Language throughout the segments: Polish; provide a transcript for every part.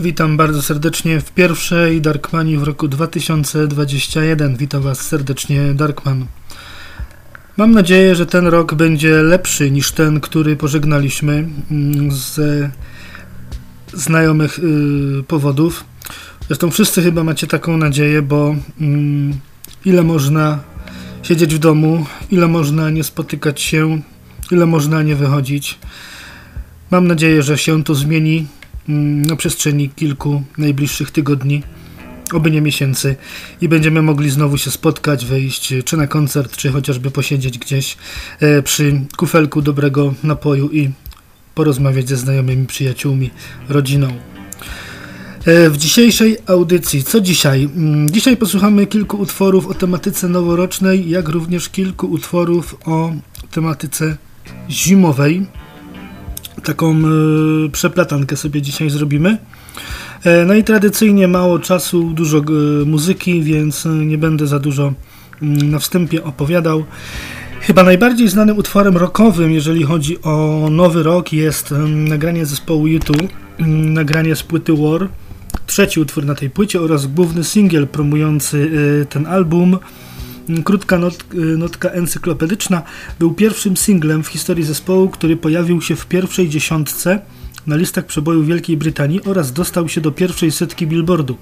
Witam bardzo serdecznie w pierwszej Darkmanii w roku 2021. Witam Was serdecznie, Darkman. Mam nadzieję, że ten rok będzie lepszy niż ten, który pożegnaliśmy mm, ze znajomych y, powodów. Zresztą wszyscy chyba macie taką nadzieję, bo mm, ile można siedzieć w domu, ile można nie spotykać się, ile można nie wychodzić. Mam nadzieję, że się to zmieni na przestrzeni kilku najbliższych tygodni, oby nie miesięcy, i będziemy mogli znowu się spotkać, wyjść czy na koncert, czy chociażby posiedzieć gdzieś e, przy kufelku dobrego napoju i porozmawiać ze znajomymi, przyjaciółmi, rodziną. E, w dzisiejszej audycji, co dzisiaj? Mm, dzisiaj posłuchamy kilku utworów o tematyce noworocznej, jak również kilku utworów o tematyce zimowej. Taką y, przeplatankę sobie dzisiaj zrobimy. E, no i tradycyjnie mało czasu, dużo y, muzyki, więc nie będę za dużo y, na wstępie opowiadał. Chyba najbardziej znanym utworem rockowym, jeżeli chodzi o nowy rok, jest nagranie zespołu YouTube, nagranie z płyty War, trzeci utwór na tej płycie oraz główny singiel promujący ten album. Krótka not, notka encyklopedyczna był pierwszym singlem w historii zespołu, który pojawił się w pierwszej dziesiątce na listach przeboju Wielkiej Brytanii oraz dostał się do pierwszej setki Billboardu.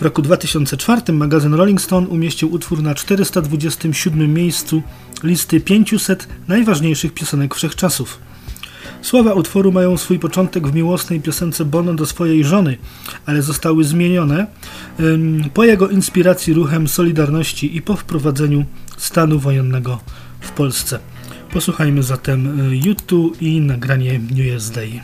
W roku 2004 magazyn Rolling Stone umieścił utwór na 427 miejscu listy 500 najważniejszych piosenek wszechczasów. Słowa utworu mają swój początek w miłosnej piosence Bono do swojej żony, ale zostały zmienione po jego inspiracji ruchem Solidarności i po wprowadzeniu stanu wojennego w Polsce. Posłuchajmy zatem y, YouTube i nagranie New Year's Day.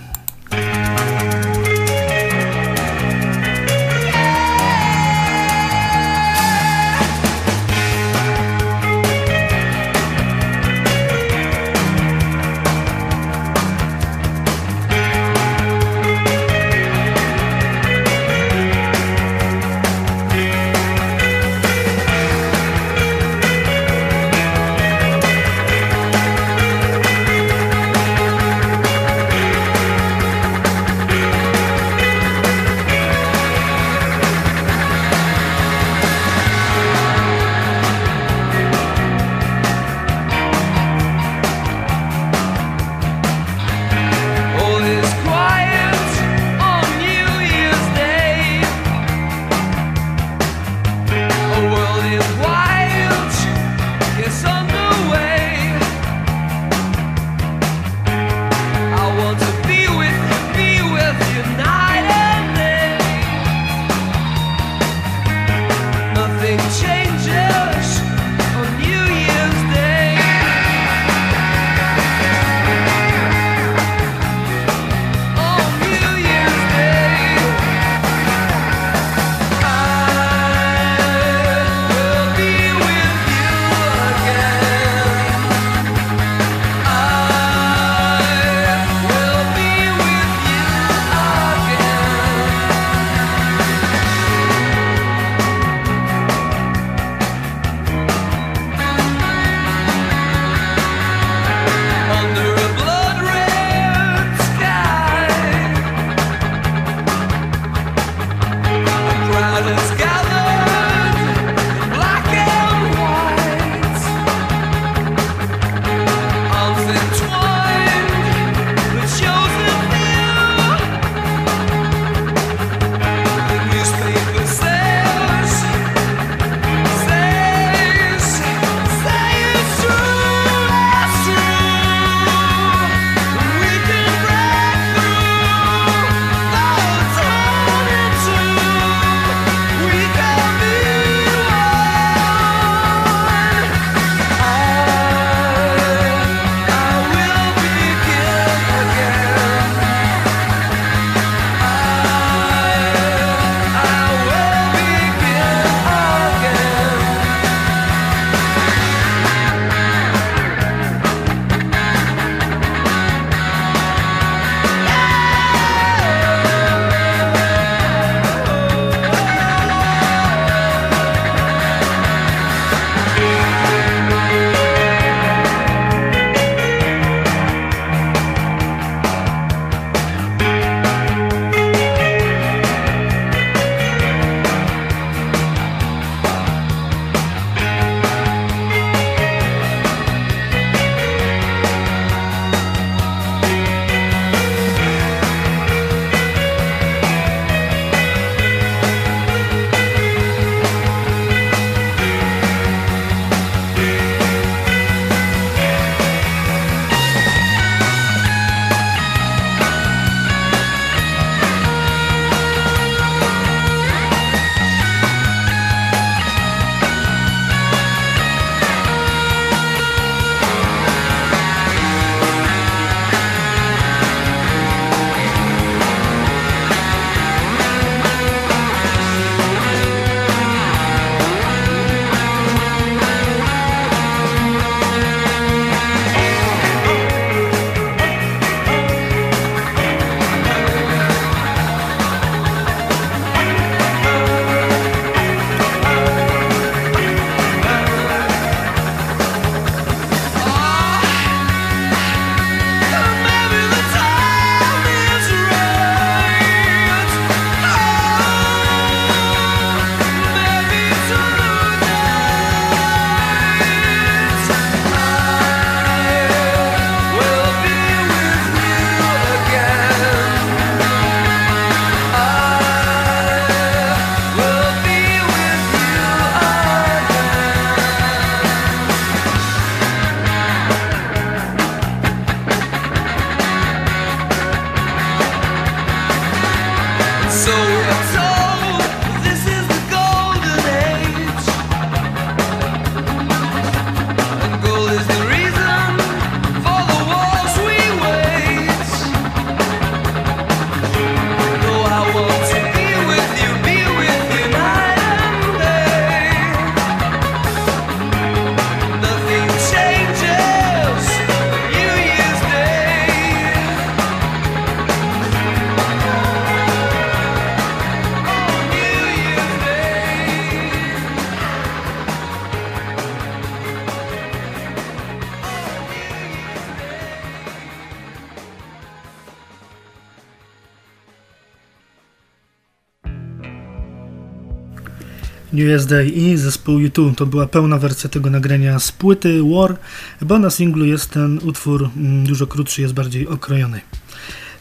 New Year's Day i zespół U2. To była pełna wersja tego nagrania z płyty War, bo na singlu jest ten utwór mm, dużo krótszy, jest bardziej okrojony.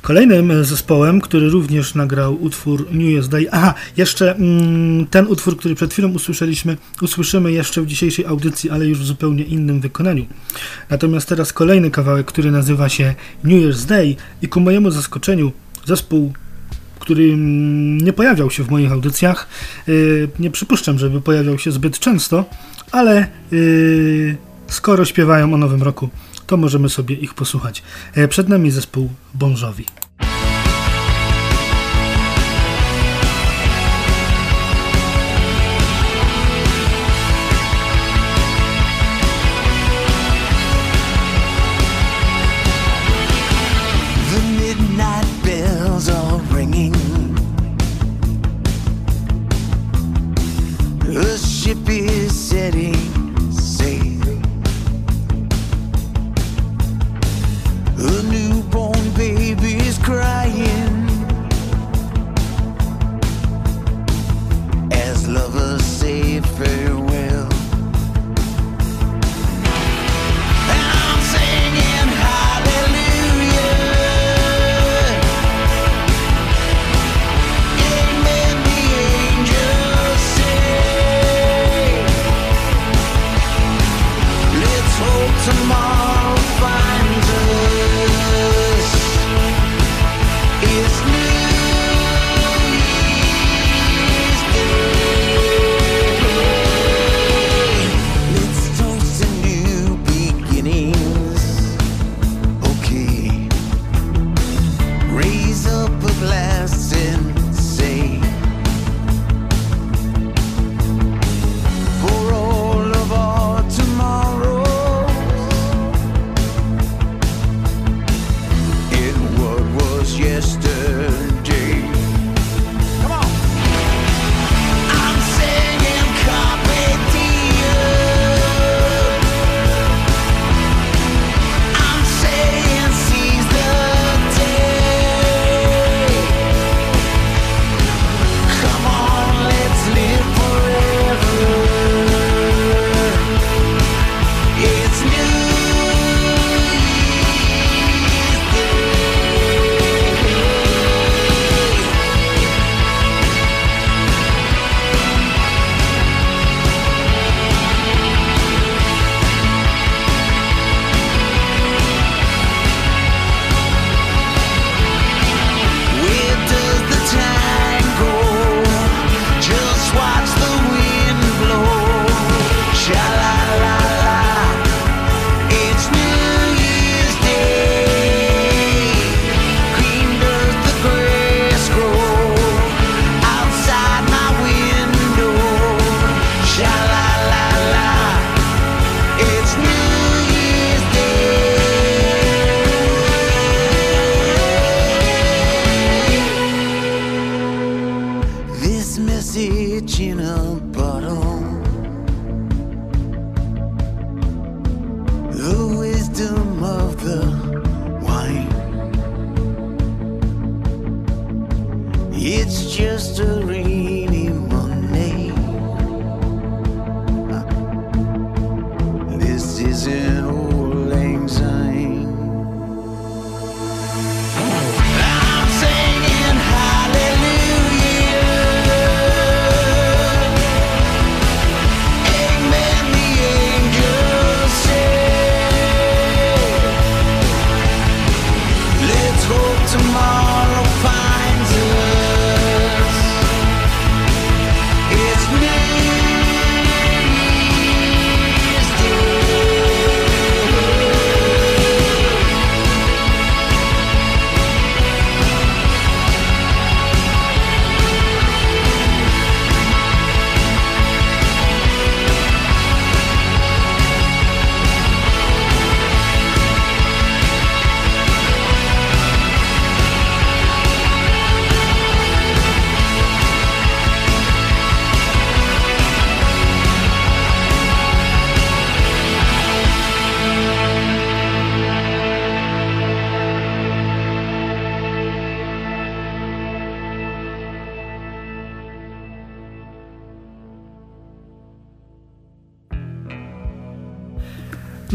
Kolejnym zespołem, który również nagrał utwór New Year's Day, aha, jeszcze mm, ten utwór, który przed chwilą usłyszeliśmy, usłyszymy jeszcze w dzisiejszej audycji, ale już w zupełnie innym wykonaniu. Natomiast teraz kolejny kawałek, który nazywa się New Year's Day i ku mojemu zaskoczeniu zespół który mm, nie pojawiał się w moich audycjach. Y, nie przypuszczam, żeby pojawiał się zbyt często, ale y, skoro śpiewają o Nowym Roku, to możemy sobie ich posłuchać. E, przed nami zespół Bon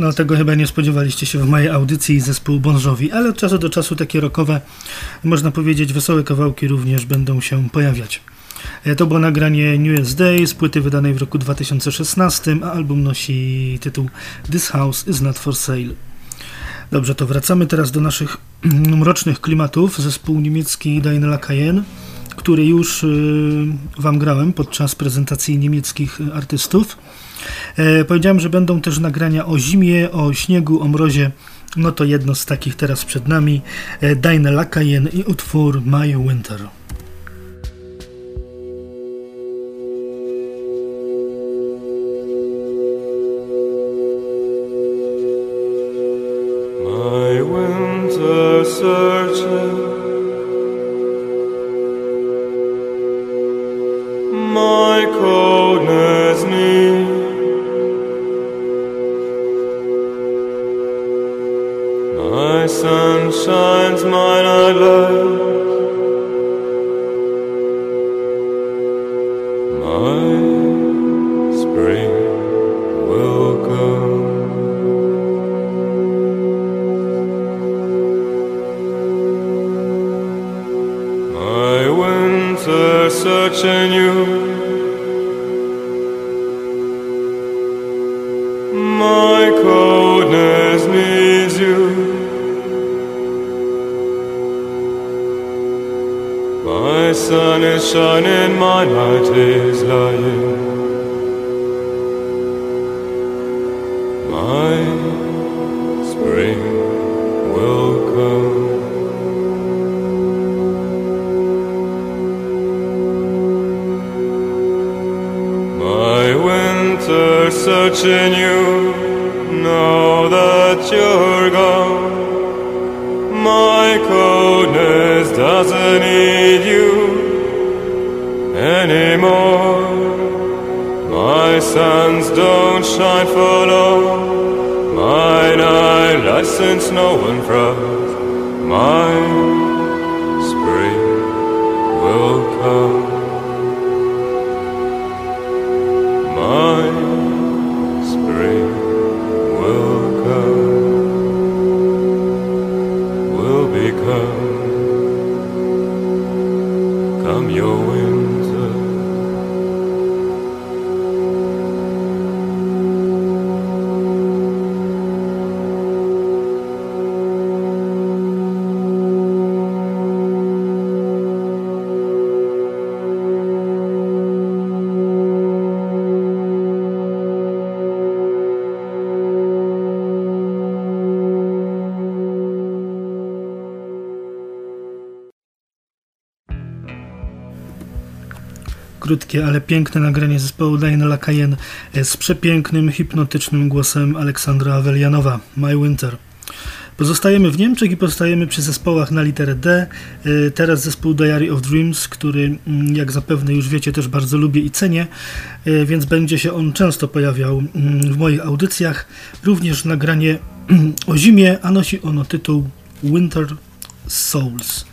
No tego chyba nie spodziewaliście się w mojej audycji zespół Bonżowi, ale od czasu do czasu takie rockowe, można powiedzieć wesołe kawałki również będą się pojawiać. E, to było nagranie Newest Day z płyty wydanej w roku 2016, a album nosi tytuł This House is Not For Sale. Dobrze, to wracamy teraz do naszych mrocznych klimatów. Zespół niemiecki Daniela Cayenne, który już y, Wam grałem podczas prezentacji niemieckich artystów. E, powiedziałem, że będą też nagrania o zimie, o śniegu, o mrozie. No to jedno z takich teraz przed nami. E, Daniel Lakajen i utwór My Winter. My coldness Krótkie, ale piękne nagranie zespołu Daniela Cayenne z przepięknym, hipnotycznym głosem Aleksandra Awelianowa, My Winter. Pozostajemy w Niemczech i pozostajemy przy zespołach na literę D. Y, Teraz zespół Diary of Dreams, który, mm, jak zapewne już wiecie, też bardzo lubię i cenię, y, więc będzie się on często pojawiał mm, w moich audycjach. Również nagranie o zimie, a nosi ono tytuł Winter Souls.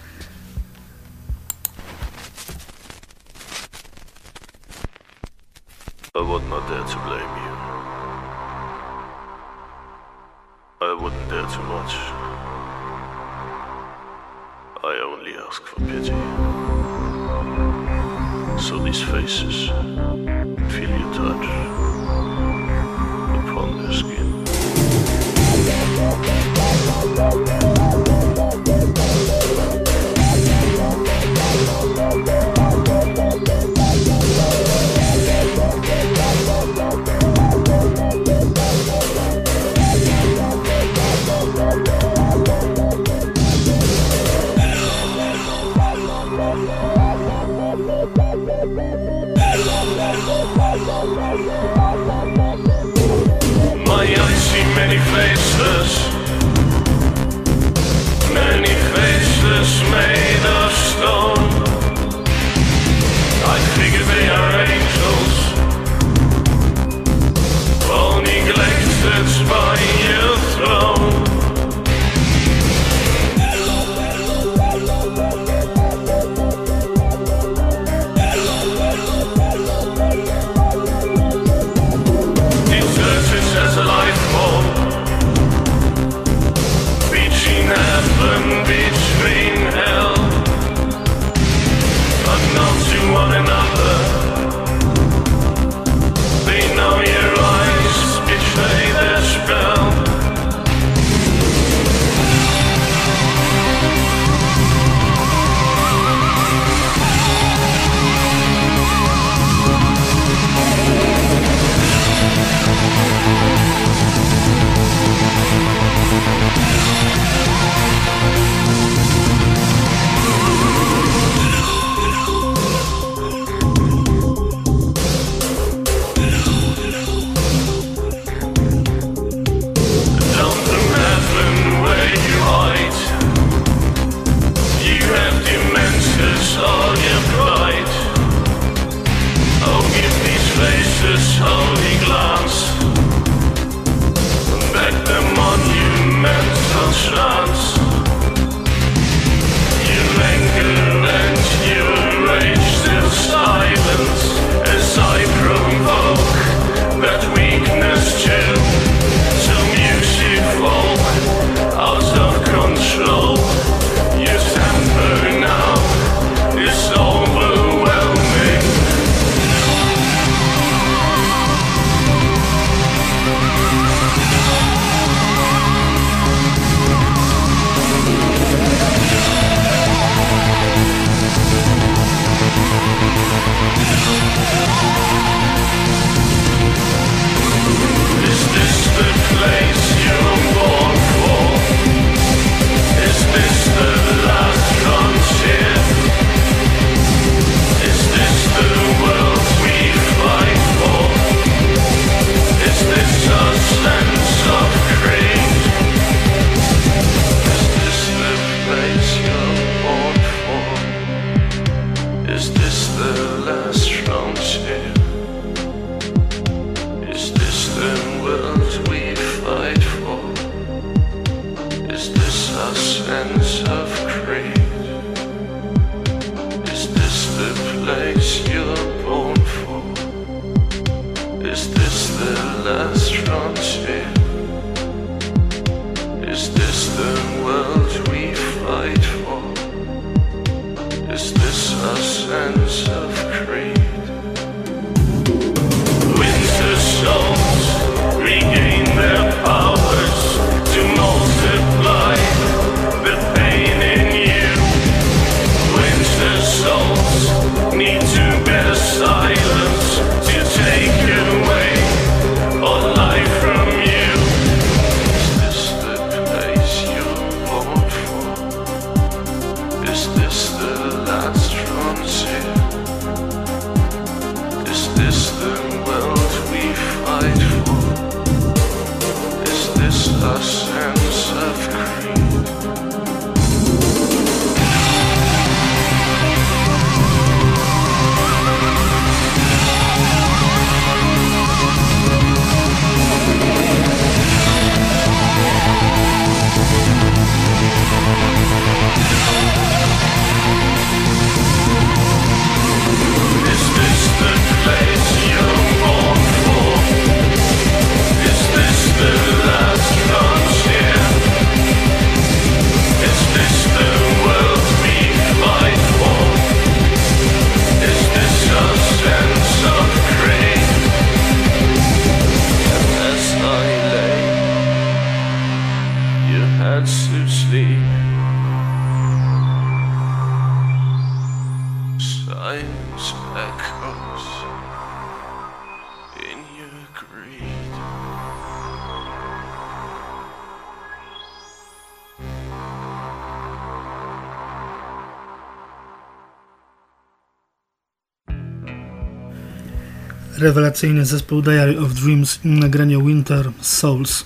Rewelacyjny zespół Diary of Dreams nagranie Winter Souls.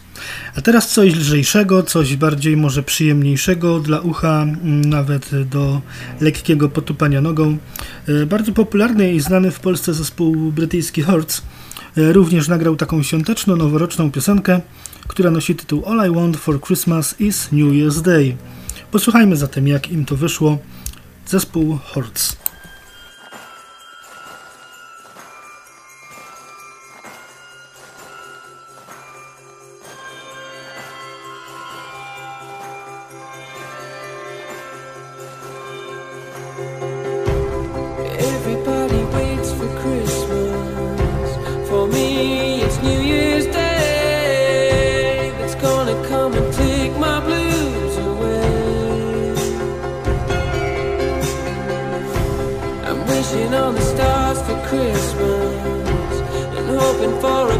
A teraz coś lżejszego, coś bardziej może przyjemniejszego dla ucha, nawet do lekkiego potupania nogą. E, bardzo popularny i znany w Polsce zespół brytyjski Hearts e, również nagrał taką świąteczną, noworoczną piosenkę, która nosi tytuł All I Want for Christmas is New Year's Day. Posłuchajmy zatem jak im to wyszło. Zespół Hearts. for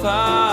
far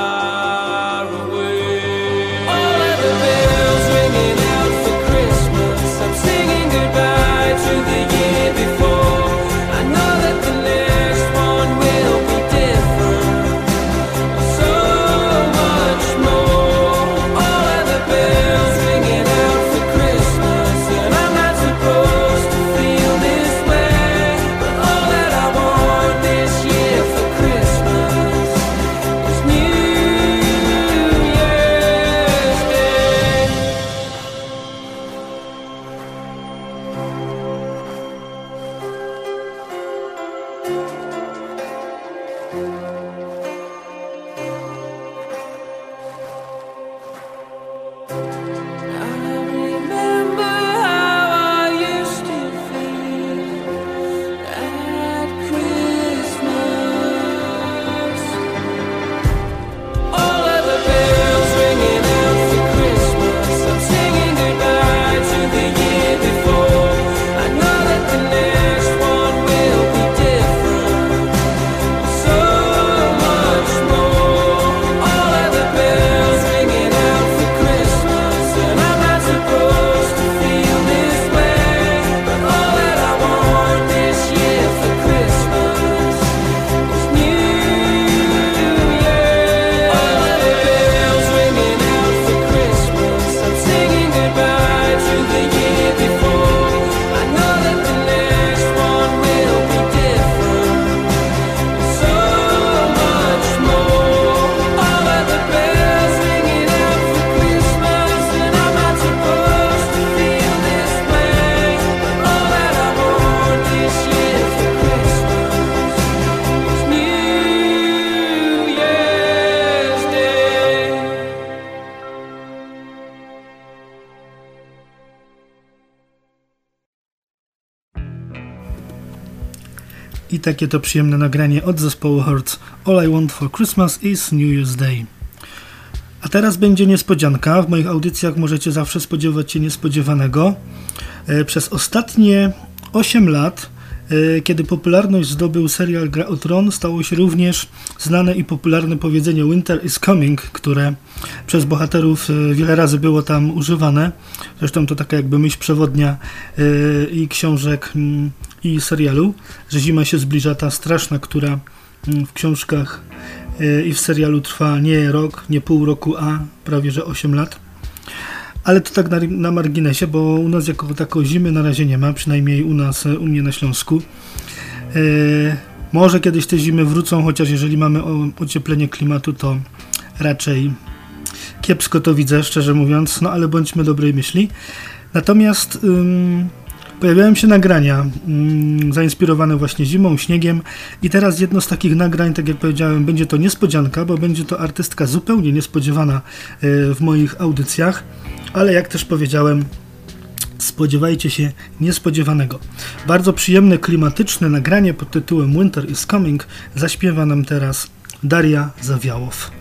takie to przyjemne nagranie od zespołu Hertz All I Want for Christmas is New Year's Day. A teraz będzie niespodzianka. W moich audycjach możecie zawsze spodziewać się niespodziewanego. E, Przez ostatnie 8 lat, e, kiedy popularność zdobył serial Gra o Tron, stało się również znane i popularne powiedzenie Winter is coming, które przez bohaterów e, wiele razy było tam używane. Zresztą to taka jakby myśl przewodnia i książek, mm, i serialu, że zima się zbliża, ta straszna, która mm, w książkach e, i w serialu trwa nie rok, nie pół roku, a prawie że 8 lat. Ale to tak na, na marginesie, bo u nas jako taką zimy na razie nie ma, przynajmniej u nas, e, u mnie na Śląsku. E, może kiedyś te zimy wrócą, chociaż jeżeli mamy ocieplenie klimatu, to raczej kiepsko to widzę, szczerze mówiąc, no ale bądźmy dobrej myśli. Natomiast ym, pojawiają się nagrania ym, zainspirowane właśnie zimą, śniegiem i teraz jedno z takich nagrań, tak jak powiedziałem, będzie to niespodzianka, bo będzie to artystka zupełnie niespodziewana y, w moich audycjach, ale jak też powiedziałem, spodziewajcie się niespodziewanego. Bardzo przyjemne, klimatyczne nagranie pod tytułem Winter is Coming zaśpiewa nam teraz Daria Zawiałow.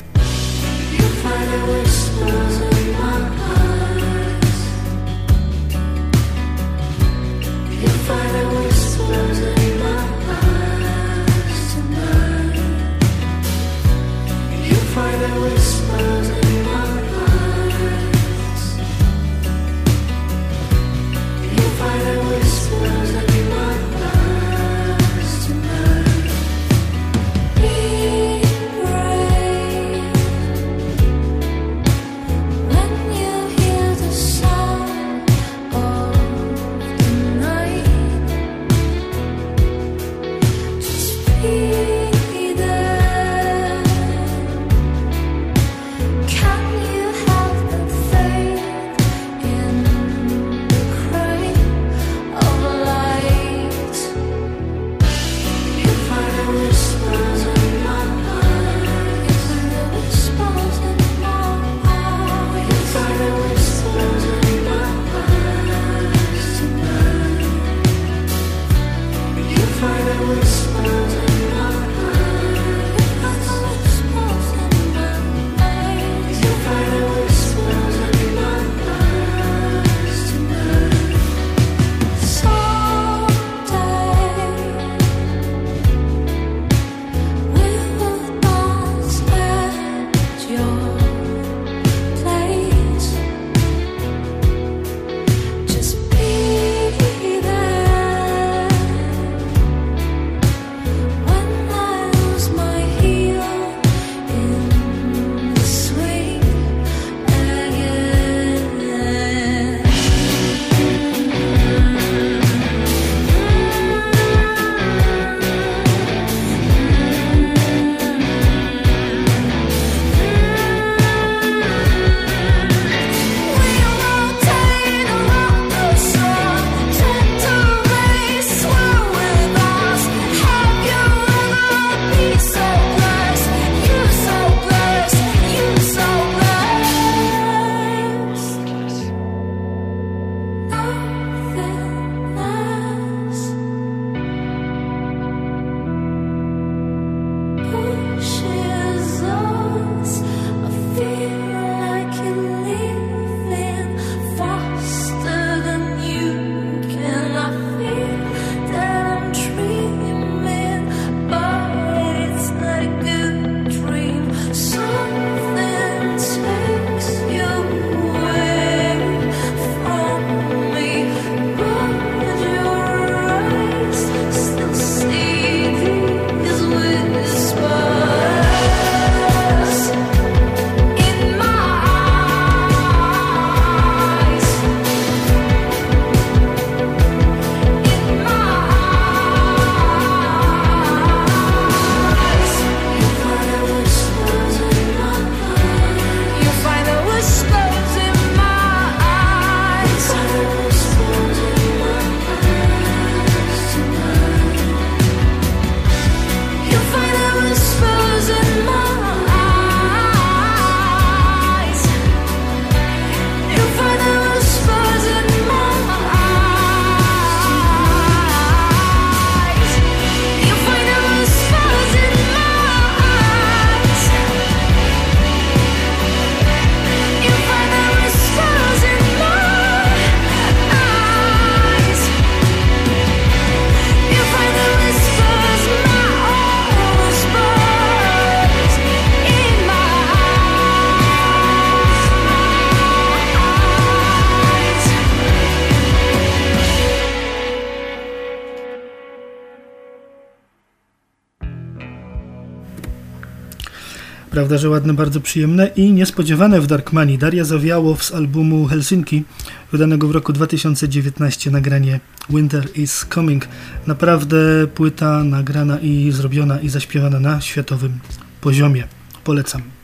Prawda, że ładne, bardzo przyjemne i niespodziewane w Darkmanii. Daria Zawiałow z albumu Helsinki, wydanego w roku 2019, nagranie Winter is Coming. Naprawdę płyta nagrana i zrobiona i zaśpiewana na światowym poziomie. Polecam.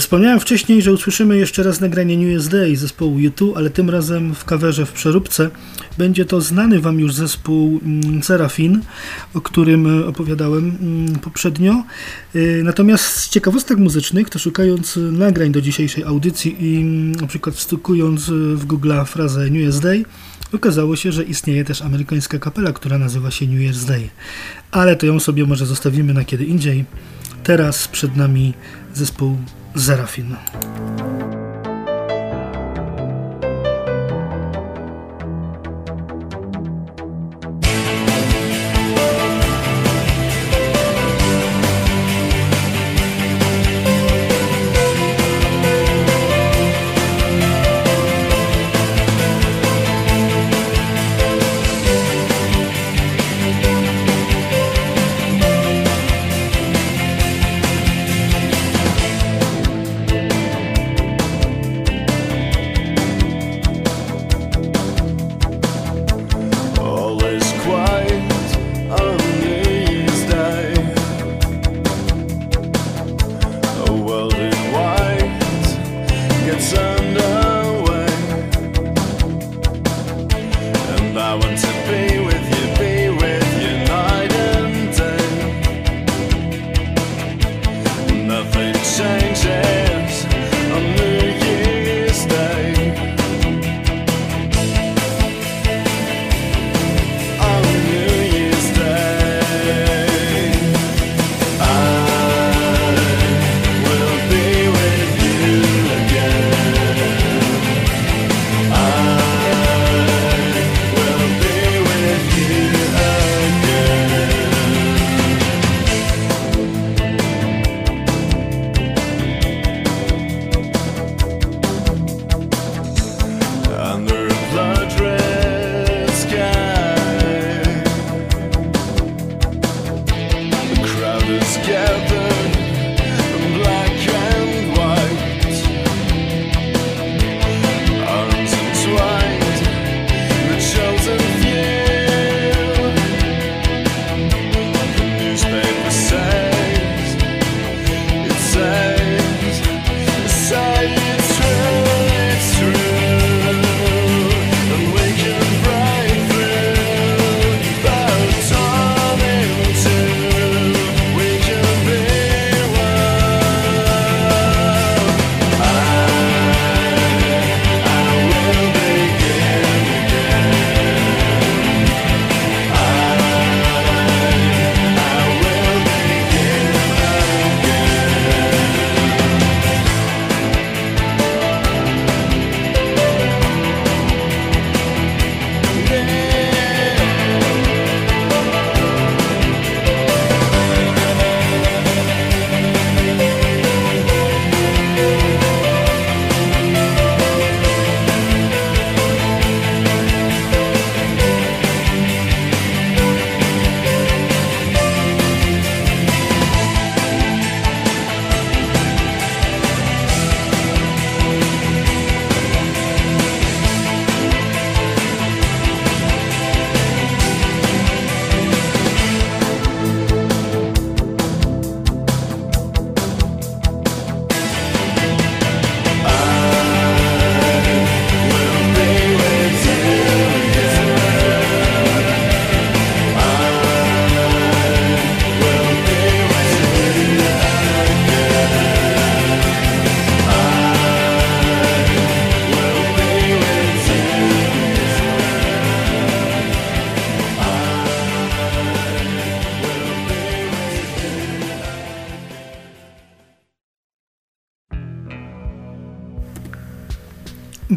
Wspomniałem wcześniej, że usłyszymy jeszcze raz nagranie New Day zespołu U2, ale tym razem w kawerze w przeróbce. Będzie to znany Wam już zespół mm, Serafin, o którym e, opowiadałem mm, poprzednio. Y, Natomiast z ciekawostek muzycznych, to szukając y, nagrań do dzisiejszej audycji i mm, na przykład wstukując y, w Google frazę New Day, okazało się, że istnieje też amerykańska kapela, która nazywa się New Year's Day. Ale to ją sobie może zostawimy na kiedy indziej. Teraz przed nami zespół Serafin.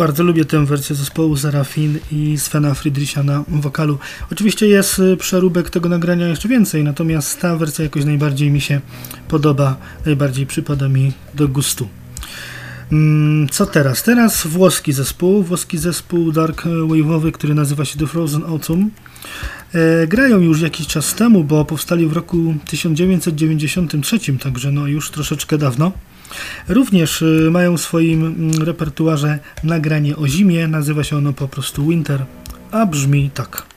Bardzo lubię tę wersję zespołu Serafin i Svena Friedricha na wokalu. Oczywiście jest y, przeróbek tego nagrania jeszcze więcej, natomiast ta wersja jakoś najbardziej mi się podoba, najbardziej przypada mi do gustu. Mm, Co teraz? Teraz włoski zespół, włoski zespół dark wave'owy, który nazywa się The Frozen Autumn. E, Grają już jakiś czas temu, bo powstali w roku 1993, także no już troszeczkę dawno. Również e, mają w swoim mm, repertuarze nagranie o zimie, nazywa się ono po prostu Winter, a brzmi tak.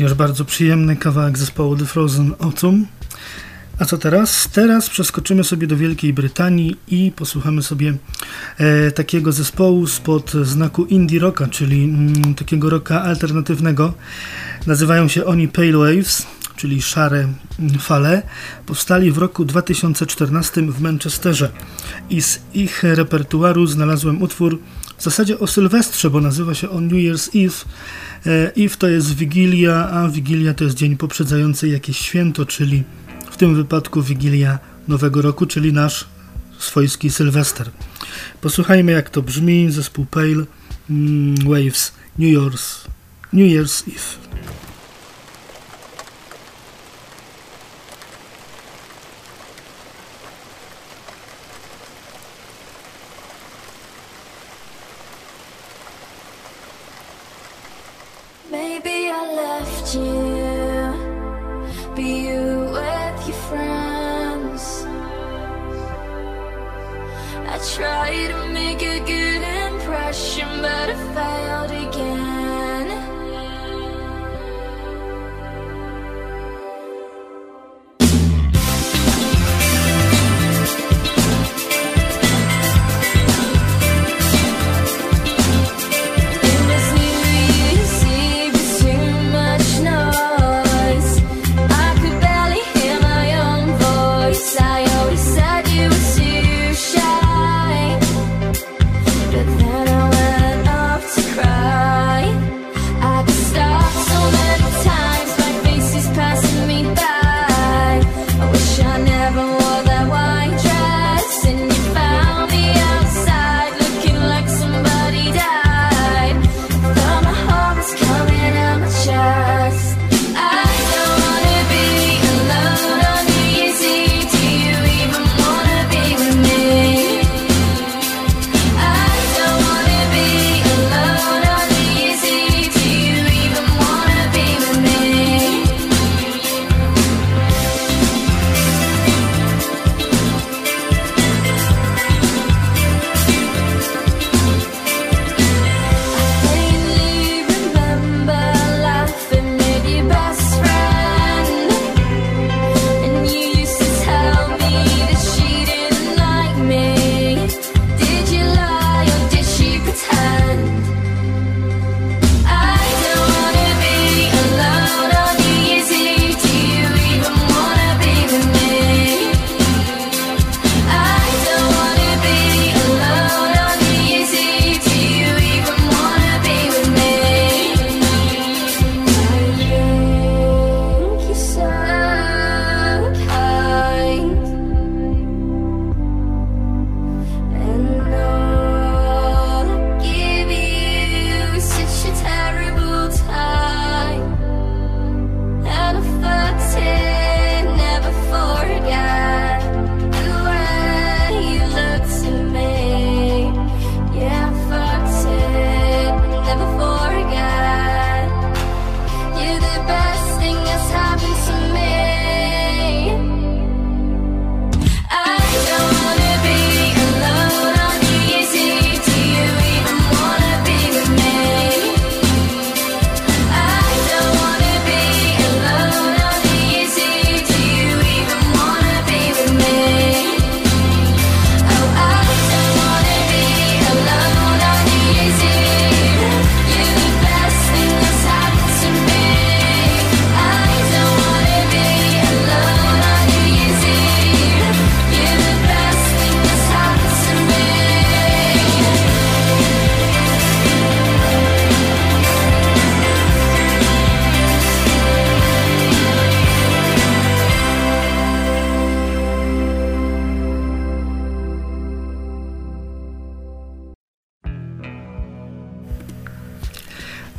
również bardzo przyjemny kawałek zespołu The Frozen Autumn. A co teraz? Teraz przeskoczymy sobie do Wielkiej Brytanii i posłuchamy sobie e, takiego zespołu spod znaku indie rocka, czyli mm, takiego rocka alternatywnego. Nazywają się oni Pale Waves, czyli Szare mm, Fale. Powstali w roku 2014 w Manchesterze i z ich repertuaru znalazłem utwór w zasadzie o Sylwestrze, bo nazywa się on New Year's Eve. E, Eve to jest Wigilia, a Wigilia to jest dzień poprzedzający jakieś święto, czyli w tym wypadku Wigilia Nowego Roku, czyli nasz swojski Sylwester. Posłuchajmy jak to brzmi, zespół Pale mm, Waves, New Year's, New Year's Eve. i have failed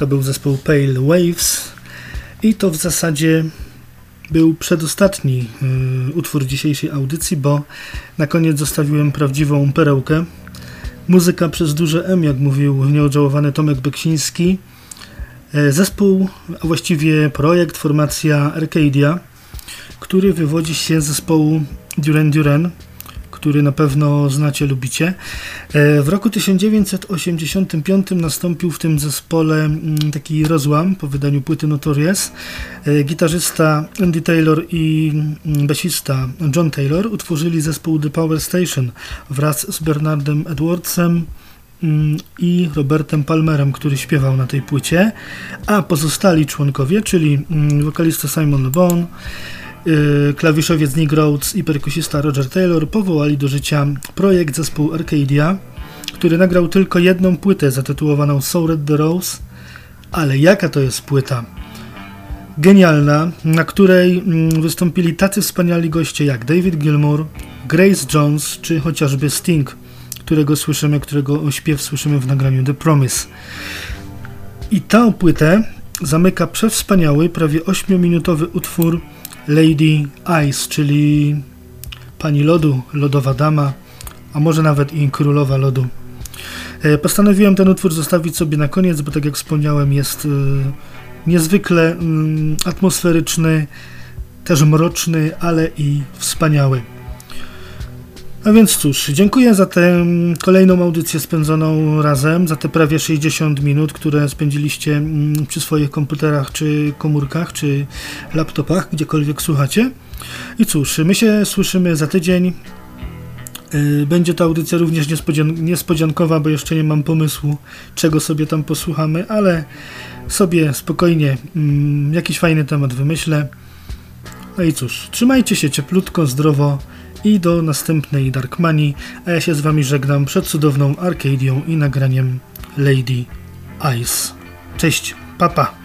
To był zespół Pale Waves i to w zasadzie był przedostatni y, utwór dzisiejszej audycji, bo na koniec zostawiłem prawdziwą perełkę. Muzyka przez duże M, jak mówił nieodżałowany Tomek Beksiński. E, zespół, a właściwie projekt, formacja Arcadia, który wywodzi się z zespołu Duran Duran, który na pewno znacie, lubicie. E, W roku 1985 nastąpił w tym zespole mm, taki rozłam po wydaniu płyty Notorious. E, Gitarzysta Andy Taylor i mm, basista John Taylor utworzyli zespół The Power Station wraz z Bernardem Edwardsem mm, i Robertem Palmerem, który śpiewał na tej płycie, a pozostali członkowie, czyli wokalista Simon Le Bon, klawiszowiec Nick Rhodes i perkusista Roger Taylor powołali do życia projekt zespół Arcadia, który nagrał tylko jedną płytę zatytułowaną So Red the Rose, ale jaka to jest płyta? Genialna, na której mm, wystąpili tacy wspaniali goście jak David Gilmour, Grace Jones czy chociażby Sting, którego słyszymy, którego śpiew słyszymy w nagraniu The Promise. I tę płytę zamyka przewspaniały, prawie 8-minutowy utwór Lady Ice, czyli pani lodu, lodowa dama, a może nawet i królowa lodu. E, Postanowiłem ten utwór zostawić sobie na koniec, bo tak jak wspomniałem, jest e, niezwykle mm, atmosferyczny, też mroczny, ale i wspaniały. A więc cóż, dziękuję za tę kolejną audycję spędzoną razem, za te prawie 60 minut, które spędziliście mm, przy swoich komputerach, czy komórkach, czy laptopach, gdziekolwiek słuchacie. I cóż, my się słyszymy za tydzień. Yy, Będzie to audycja również niespodzian- niespodziankowa, bo jeszcze nie mam pomysłu, czego sobie tam posłuchamy, ale sobie spokojnie mm, jakiś fajny temat wymyślę. No i cóż, trzymajcie się cieplutko, zdrowo i do następnej Darkmanii, a ja się z wami żegnam przed cudowną Arcadią i nagraniem Lady Ice. Cześć, papa. Pa.